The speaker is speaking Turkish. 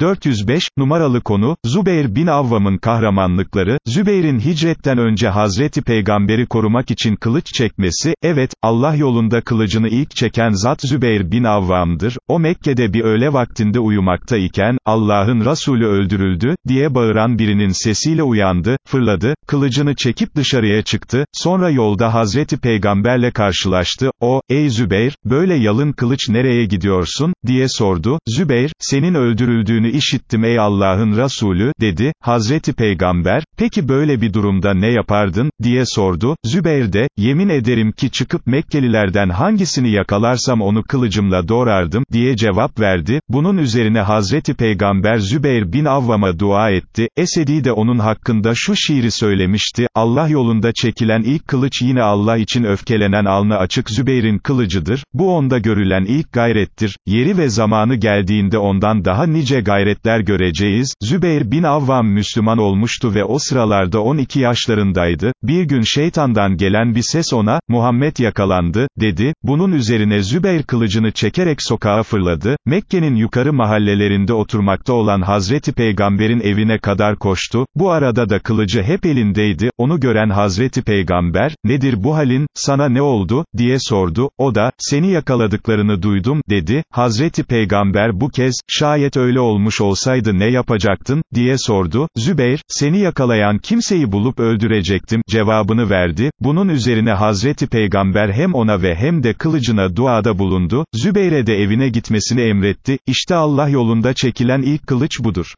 405, numaralı konu, Zübeyir bin Avvam'ın kahramanlıkları, Zübeyir'in hicretten önce Hazreti Peygamberi korumak için kılıç çekmesi, evet, Allah yolunda kılıcını ilk çeken zat Zübeyir bin Avvam'dır, o Mekke'de bir öğle vaktinde uyumakta iken, Allah'ın Resulü öldürüldü, diye bağıran birinin sesiyle uyandı, fırladı, kılıcını çekip dışarıya çıktı, sonra yolda Hazreti Peygamberle karşılaştı, o, ey Zübeyir, böyle yalın kılıç nereye gidiyorsun, diye sordu, Zübeyir, senin öldürüldüğünü işittim ey Allah'ın Resulü, dedi, Hazreti Peygamber, peki böyle bir durumda ne yapardın, diye sordu, Zübeyir de, yemin ederim ki çıkıp Mekkelilerden hangisini yakalarsam onu kılıcımla doğrardım, diye cevap verdi, bunun üzerine Hazreti Peygamber Zübeyir bin Avvam'a dua etti, Esedi de onun hakkında şu şiiri söylemişti, Allah yolunda çekilen ilk kılıç yine Allah için öfkelenen alnı açık Zübeyir'in kılıcıdır, bu onda görülen ilk gayrettir, yeri ve zamanı geldiğinde ondan daha nice gayretler göreceğiz, Zübeyir bin Avvam Müslüman olmuştu ve o sıralarda 12 yaşlarındaydı, bir gün şeytandan gelen bir ses ona, Muhammed yakalandı, dedi, bunun üzerine Zübeyir kılıcını çekerek sokağa fırladı, Mekke'nin yukarı mahallelerinde oturmakta olan Hazreti Peygamber'in evine kadar koştu, bu arada da kılıcı hep elindeydi, onu gören Hazreti Peygamber, nedir bu halin, sana ne oldu, diye sordu, o da, seni yakaladıklarını duydum, dedi, Hazreti Peygamber bu kez, şayet öyle olmuş olsaydı ne yapacaktın, diye sordu, Zübeyir, seni yakalayan kimseyi bulup öldürecektim, cevabını verdi, bunun üzerine Hazreti Peygamber hem ona ve hem de kılıcına duada bulundu, Zübeyir'e de evine gitmesini emretti, işte Allah yolunda çekilen ilk kılıç budur.